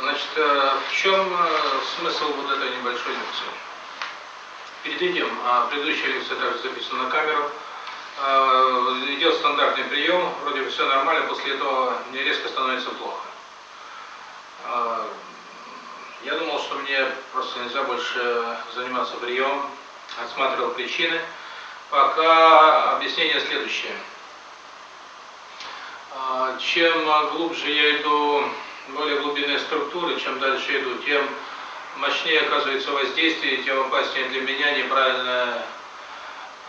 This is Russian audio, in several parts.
Значит, в чем смысл вот этой небольшой лекции? Перед этим, а предыдущая лекция также записана на камеру, идет стандартный прием, вроде бы все нормально, после этого мне резко становится плохо. Я думал, что мне просто нельзя больше заниматься приемом, отсматривал причины. Пока объяснение следующее. Чем глубже я иду, более глубинные структуры, чем дальше иду, тем мощнее оказывается воздействие, тем опаснее для меня неправильный,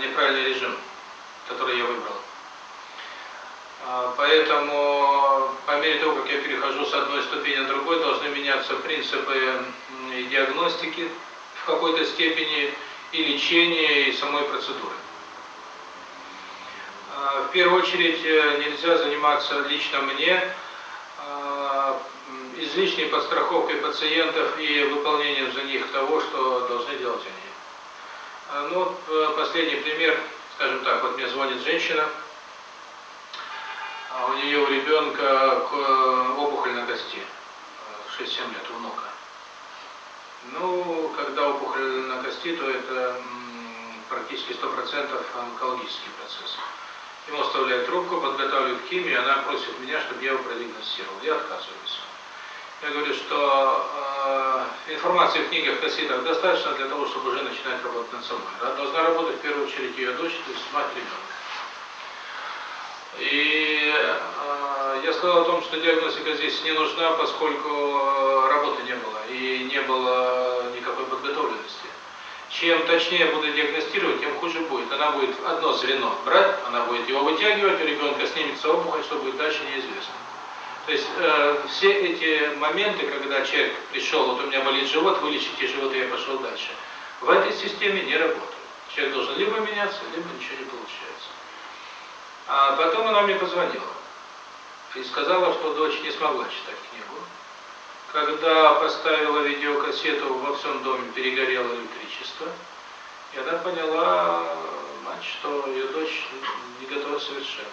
неправильный режим, который я выбрал. Поэтому по мере того, как я перехожу с одной ступени на другой, должны меняться принципы диагностики в какой-то степени, и лечения, и самой процедуры. В первую очередь э, нельзя заниматься лично мне излишней подстраховкой пациентов и выполнением за них того, что должны делать они. Ну, последний пример, скажем так, вот мне звонит женщина, а у нее у ребенка опухоль на кости, 6-7 лет, у внука. Ну, когда опухоль на кости, то это практически 100% онкологический процесс. Ему оставляют трубку, подготавливают к химии, она просит меня, чтобы я его продиагностировал. Я отказываюсь. Я говорю, что э, информации в книгах, кассетах достаточно для того, чтобы уже начинать работать над собой. Должна работать в первую очередь ее дочь, то есть мать ребенка. И э, я сказал о том, что диагностика здесь не нужна, поскольку работы не было и не было никакой подготовленности. Чем точнее буду диагностировать, тем хуже будет. Она будет одно звено брать, она будет его вытягивать, у ребенка снимется опухоль, что будет дальше неизвестно. То есть э, все эти моменты, когда человек пришел, вот у меня болит живот, вылечите живот, и я пошел дальше, в этой системе не работают. Человек должен либо меняться, либо ничего не получается. А потом она мне позвонила и сказала, что дочь не смогла читать книгу. Когда поставила видеокассету, во всем доме перегорело электричество, и она поняла, мать, что ее дочь не готова совершенно.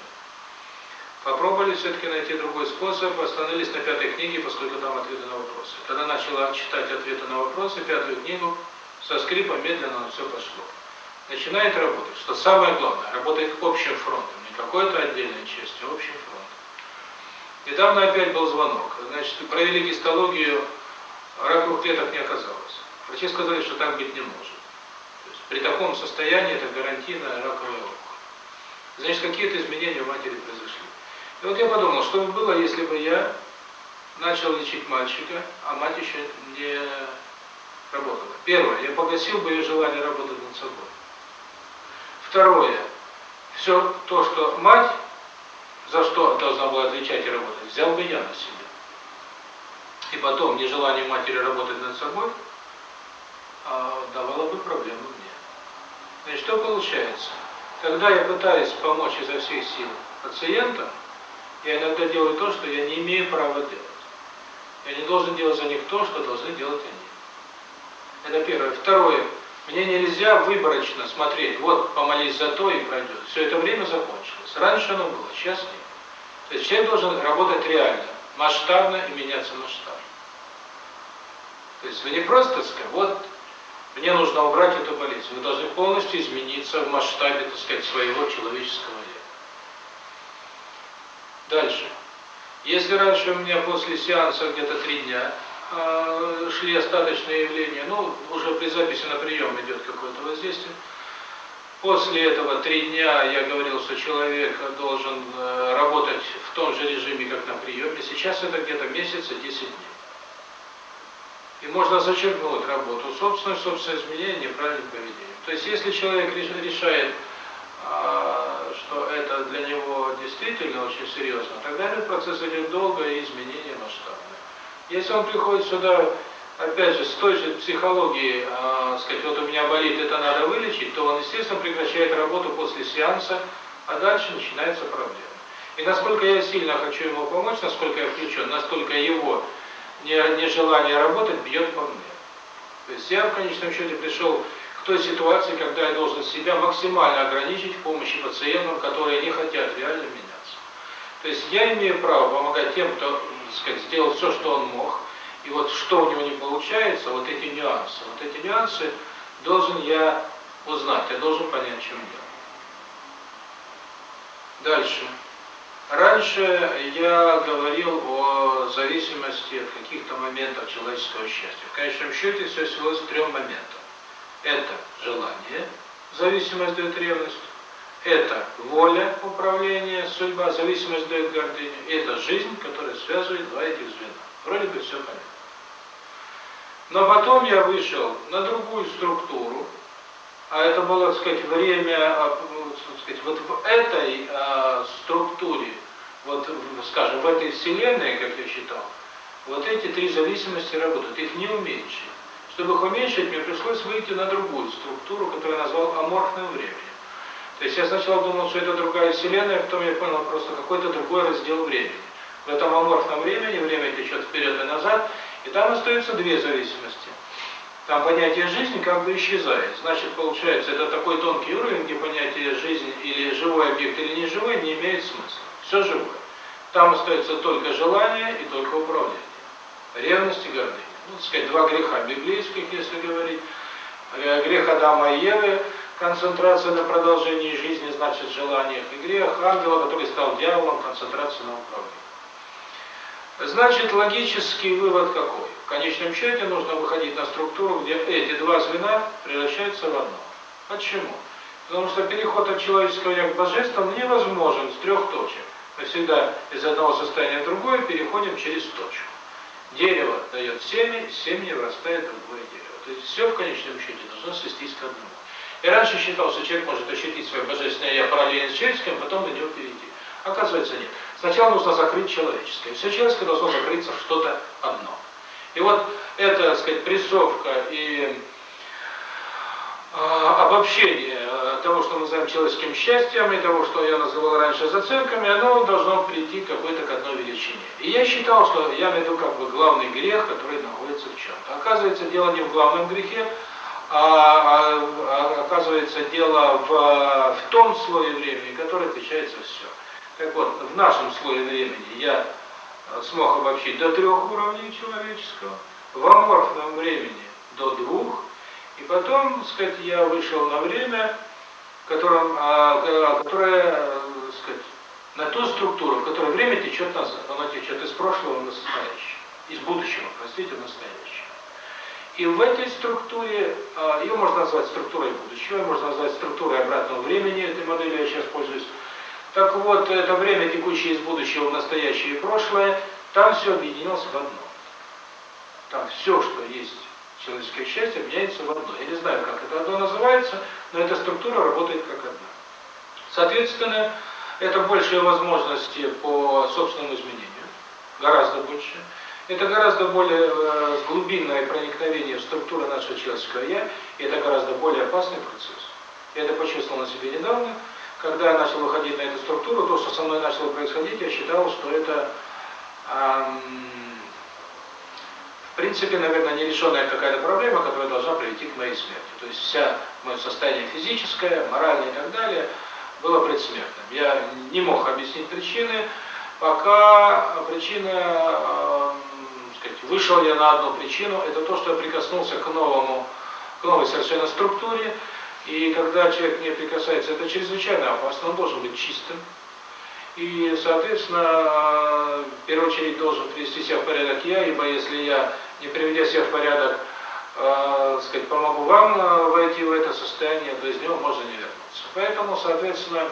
Попробовали все-таки найти другой способ, остановились на пятой книге, поскольку там ответы на вопросы. Когда начала читать ответы на вопросы, пятую книгу, со скрипом медленно все пошло. Начинает работать, что самое главное, работает общим фронтом не какой-то отдельной частью, а общим фронтом. Недавно опять был звонок. Значит, провели гистологию, раковых клеток не оказалось. Врачи сказали, что так быть не может. При таком состоянии это гарантийная раковая опухоль. Значит, какие-то изменения у матери произошли. И вот я подумал, что бы было, если бы я начал лечить мальчика, а мать еще не работала. Первое, я погасил бы ее желание работать над собой. Второе, все то, что мать, за что должна была отвечать и работать, взял бы я на себя. И потом нежелание матери работать над собой а, давало бы проблему мне. Значит, что получается? Когда я пытаюсь помочь изо всех сил пациентам, я иногда делаю то, что я не имею права делать. Я не должен делать за них то, что должны делать они. Это первое. Второе. Мне нельзя выборочно смотреть, вот помолись за то и пройдет. Все это время закончилось. Раньше оно было, сейчас нет. То есть человек должен работать реально, масштабно и меняться масштабно. То есть вы не просто сказать, вот мне нужно убрать эту болезнь. Вы должны полностью измениться в масштабе, так сказать, своего человеческого я. Дальше. Если раньше у меня после сеанса где-то три дня э, шли остаточные явления, ну, уже при записи на прием идет какое-то воздействие. После этого три дня я говорил, что человек должен э, работать в том же режиме, как на приеме. Сейчас это где-то месяц и 10 дней. И можно зачеркнуть работу собственное, собственное изменение неправильным поведением. То есть, если человек решает, э, что это для него действительно очень серьезно, тогда этот процесс идет долго и изменение масштабное. Если он приходит сюда, опять же, с той же психологией, э, сказать, вот у меня болит, это надо вылечить, то он, естественно, прекращает работу после сеанса, а дальше начинается проблема. И насколько я сильно хочу ему помочь, насколько я включен, настолько его нежелание работать бьет по мне. То есть я в конечном счете пришел той ситуации, когда я должен себя максимально ограничить в помощи пациентам, которые не хотят реально меняться. То есть я имею право помогать тем, кто сказать, сделал все, что он мог. И вот что у него не получается, вот эти нюансы, вот эти нюансы должен я узнать, я должен понять, чем дело. Дальше. Раньше я говорил о зависимости от каких-то моментов человеческого счастья. В конечном счете все свелось к трем моментам. Это желание, зависимость дает ревность, это воля управления, судьба, зависимость дает гордыню, и это жизнь, которая связывает два этих звена. Вроде бы все понятно. Но потом я вышел на другую структуру, а это было, так сказать, время, а, так сказать, вот в этой а, структуре, вот, скажем, в этой вселенной, как я считал, вот эти три зависимости работают, их не уменьшить. Чтобы их уменьшить, мне пришлось выйти на другую структуру, которую я назвал аморфным временем. То есть я сначала думал, что это другая вселенная, а потом я понял просто какой-то другой раздел времени. В этом аморфном времени время течет вперед и назад, и там остаются две зависимости. Там понятие жизни как бы исчезает. Значит, получается, это такой тонкий уровень, где понятие жизнь или живой объект, или не живой не имеет смысла. Все живое. Там остается только желание и только управление. Ревность и гордыня. Ну, так сказать, два греха библейских, если говорить. Э, грех Адама и Евы, концентрация на продолжении жизни, значит, желаниях. И грех ангела, который стал дьяволом, концентрация на управлении. Значит, логический вывод какой? В конечном счете нужно выходить на структуру, где эти два звена превращаются в одно. Почему? Потому что переход от человеческого я к божественному невозможен с трех точек. Мы всегда из одного состояния в другое переходим через точку. Дерево дает семя, семя вырастает другое дерево. То есть все в конечном счете должно свестись к одному. И раньше считал, что человек может ощутить свое божественное я параллельно с человеческим, потом до него. Оказывается, нет. Сначала нужно закрыть человеческое. Все человеческое должно закрыться в что-то одно. И вот эта, так сказать, прессовка и э, обобщение того, что мы называем человеческим счастьем, и того, что я называл раньше зацепками, оно должно прийти какой-то к одной величине. И я считал, что я веду как бы главный грех, который находится в чем-то. Оказывается, дело не в главном грехе, а, а, а оказывается, дело в, в том слое времени, который отвечает за все. Так вот, в нашем слое времени я смог обобщить до трех уровней человеческого, в аморфном времени до двух, и потом, так сказать, я вышел на время, котором, а, которое, так сказать, на ту структуру, в которой время течет назад, оно течет из прошлого в настоящее, из будущего, простите, в настоящее. И в этой структуре, ее можно назвать структурой будущего, можно назвать структурой обратного времени, этой модели я сейчас пользуюсь, так вот, это время, текущее из будущего в настоящее и прошлое, там все объединилось в одно. Там все, что есть человеческое счастье, объединяется в одно. Я не знаю, как это одно называется, но эта структура работает как одна. Соответственно, это большие возможности по собственному изменению, гораздо больше. Это гораздо более э, глубинное проникновение в структуру нашего человеческого «я», и это гораздо более опасный процесс. Я это почувствовал на себе недавно, когда я начал выходить на эту структуру, то, что со мной начало происходить, я считал, что это, эм, в принципе, наверное, нерешенная какая-то проблема, которая должна привести к моей смерти. То есть вся мое состояние физическое, моральное и так далее было предсмертным. Я не мог объяснить причины, пока причина, э, сказать, вышел я на одну причину, это то, что я прикоснулся к новому, к новой совершенно структуре, и когда человек не прикасается, это чрезвычайно опасно, он должен быть чистым. И, соответственно, в первую очередь должен привести себя в порядок я, ибо если я, не приведя себя в порядок, э, сказать, помогу вам э, войти в это состояние, то из него можно не вернуться. Поэтому, соответственно,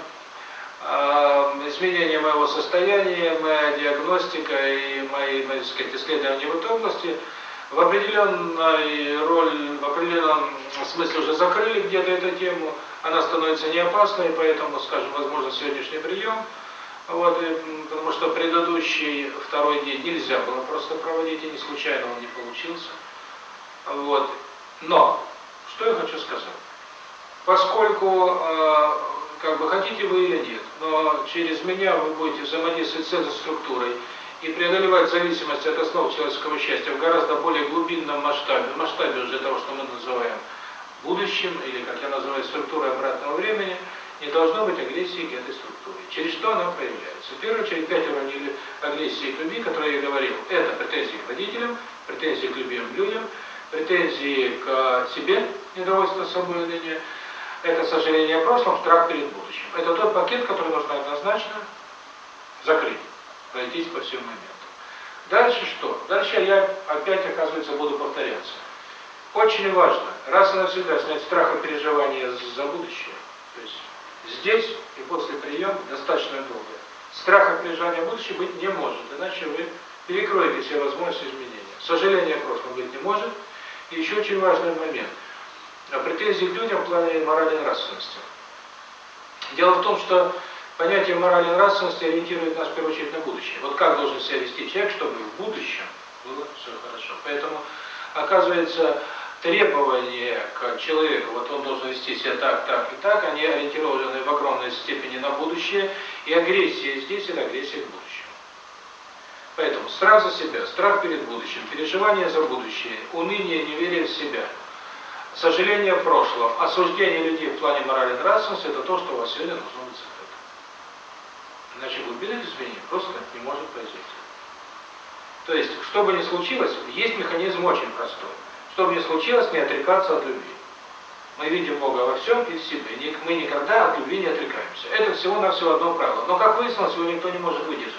э, изменение моего состояния, моя диагностика и мои, мои сказать, исследования в этой области – в определенной роль, в определенном смысле уже закрыли где-то эту тему, она становится не опасной, поэтому, скажем, возможно, сегодняшний прием, вот, и, потому что предыдущий второй день нельзя было просто проводить, и не случайно он не получился. Вот. Но, что я хочу сказать. Поскольку, э, как бы, хотите вы или нет, но через меня вы будете взаимодействовать с этой структурой, и преодолевать зависимость от основ человеческого счастья в гораздо более глубинном масштабе, масштабе уже того, что мы называем будущим, или, как я называю, структурой обратного времени, не должно быть агрессии к этой структуре. Через что она проявляется? В первую очередь, пять уровней агрессии к любви, которые я говорил, это претензии к родителям, Претензии к любимым людям, претензии к себе, недовольство собой ныне, это сожаление о прошлом, страх перед будущим. Это тот пакет, который нужно однозначно закрыть, пройтись по всем моментам. Дальше что? Дальше я опять, оказывается, буду повторяться. Очень важно, раз и навсегда снять страх и переживания за будущее. То есть здесь и после приема достаточно долго. Страха переживания будущего быть не может, иначе вы перекроете все возможности изменения. Сожаления о прошлом быть не может. И еще очень важный момент. Претензии к людям в плане моральной нравственности. Дело в том, что понятие морали и нравственности ориентирует нас в первую очередь на будущее. Вот как должен себя вести человек, чтобы в будущем было все хорошо. Поэтому, оказывается, требования к человеку, вот он должен вести себя так, так и так, они ориентированы в огромной степени на будущее, и агрессия здесь – это агрессия к будущему. Поэтому страх за себя, страх перед будущим, переживание за будущее, уныние, неверие в себя, сожаление в прошлом, осуждение людей в плане морали и нравственности – это то, что у вас сегодня должно быть закрыто. Иначе глубинных изменений просто не может произойти. То есть, что бы ни случилось, есть механизм очень простой. Что бы ни случилось, не отрекаться от любви. Мы видим Бога во всем и в себе. Мы никогда от любви не отрекаемся. Это всего-навсего одно правило. Но, как выяснилось, его никто не может выдержать.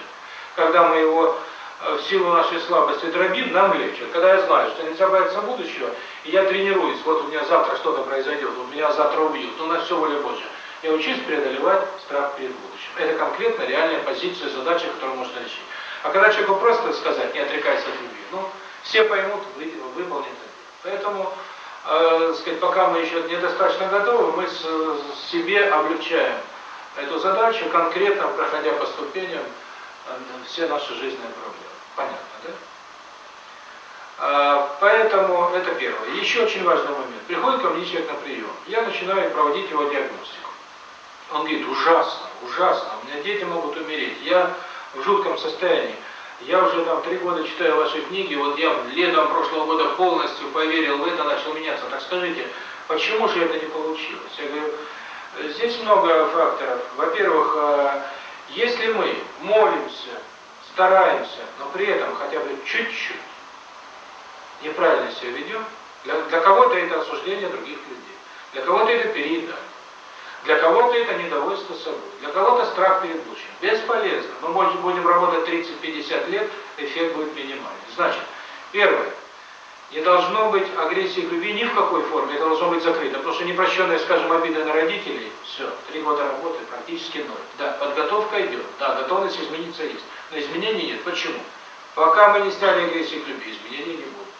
Когда мы его Э, в силу нашей слабости дробим, нам легче. Когда я знаю, что нельзя бояться будущего, и я тренируюсь, вот у меня завтра что-то произойдет, у меня завтра убьют, ну на все воля Божья. Я учусь преодолевать страх перед будущим. Это конкретно реальная позиция, задача, которую можно решить. А когда человеку просто сказать, не отрекайся от любви, ну, все поймут, вы, выполнят. Поэтому, э, сказать, пока мы еще недостаточно готовы, мы с, себе облегчаем эту задачу, конкретно проходя по ступеням э, все наши жизненные проблемы. Понятно, да? А, поэтому это первое. Еще очень важный момент. Приходит ко мне человек на прием. Я начинаю проводить его диагностику. Он говорит, ужасно, ужасно, у меня дети могут умереть. Я в жутком состоянии. Я уже там три года читаю ваши книги, вот я летом прошлого года полностью поверил в это, начал меняться. Так скажите, почему же это не получилось? Я говорю, здесь много факторов. Во-первых, а, если мы молимся, стараемся, но при этом хотя бы чуть-чуть неправильно себя ведем, для, для кого-то это осуждение других людей, для кого-то это переедание, для кого-то это недовольство собой, для кого-то страх перед будущим. Бесполезно. Мы может, будем работать 30-50 лет, эффект будет минимальный. Значит, первое. Не должно быть агрессии к любви ни в какой форме, это должно быть закрыто. Потому что непрощенная, скажем, обида на родителей, все, три года работы, практически ноль. Да, подготовка идет, да, готовность измениться есть. Но изменений нет. Почему? Пока мы не сняли агрессию к любви, изменений не будет.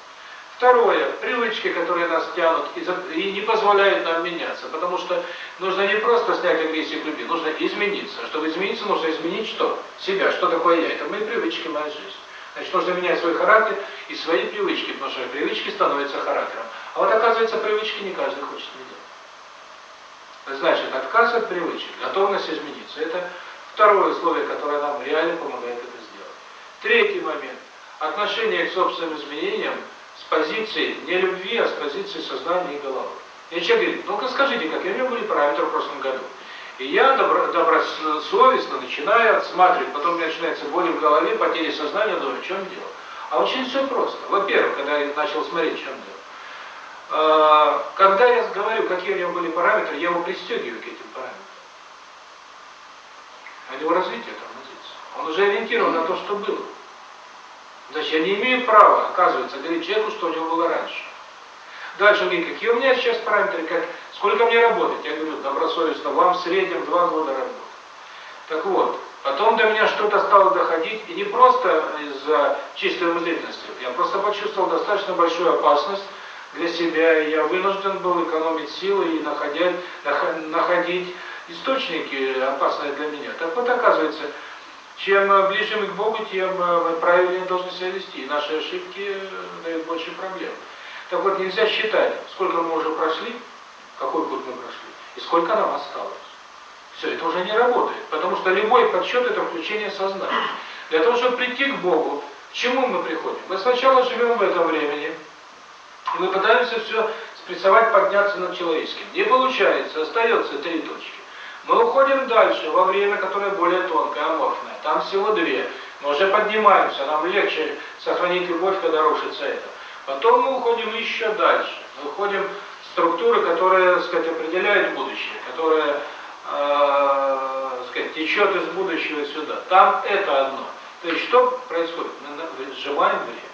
Второе, привычки, которые нас тянут и не позволяют нам меняться, потому что нужно не просто снять агрессию к любви, нужно измениться. Чтобы измениться, нужно изменить что? Себя, что такое я. Это мои привычки, моя жизнь. Значит, нужно менять свой характер и свои привычки, потому что привычки становятся характером. А вот оказывается, привычки не каждый хочет менять. Значит, отказ от привычек, готовность измениться – это Второе условие, которое нам реально помогает это сделать. Третий момент. Отношение к собственным изменениям с позиции не любви, а с позиции сознания и головы. И человек говорит, ну-ка скажите, какие у меня были параметры в прошлом году? И я добро, добросовестно начинаю отсматривать, потом у меня начинается боль в голове, потери сознания, думаю, в чем дело? А очень все просто. Во-первых, когда я начал смотреть, в чем дело. А, когда я говорю, какие у него были параметры, я его пристегиваю к этим параметрам а его развитие тормозится. Он уже ориентирован на то, что было. Значит, я не имею права, оказывается, говорить человеку, что у него было раньше. Дальше он говорит, какие у меня сейчас параметры, как, сколько мне работать? Я говорю, добросовестно, вам в среднем два года работы. Так вот, потом до меня что-то стало доходить, и не просто из-за чистой мыслительности, я просто почувствовал достаточно большую опасность для себя, и я вынужден был экономить силы и находить, находить источники опасные для меня. Так вот, оказывается, чем ближе мы к Богу, тем мы правильнее должны себя вести. И наши ошибки дают больше проблем. Так вот, нельзя считать, сколько мы уже прошли, какой путь мы прошли, и сколько нам осталось. Все, это уже не работает, потому что любой подсчет – это включение сознания. Для того, чтобы прийти к Богу, к чему мы приходим? Мы сначала живем в этом времени, мы пытаемся все спрессовать, подняться над человеческим. Не получается, остается три точки. Мы уходим дальше, во время, которое более тонкое, аморфное. Там всего две. Мы уже поднимаемся, нам легче сохранить любовь, когда рушится это. Потом мы уходим еще дальше. Мы уходим в структуры, которые, так сказать, определяют будущее, которые, э, сказать, течет из будущего сюда. Там это одно. То есть что происходит? Мы сжимаем время.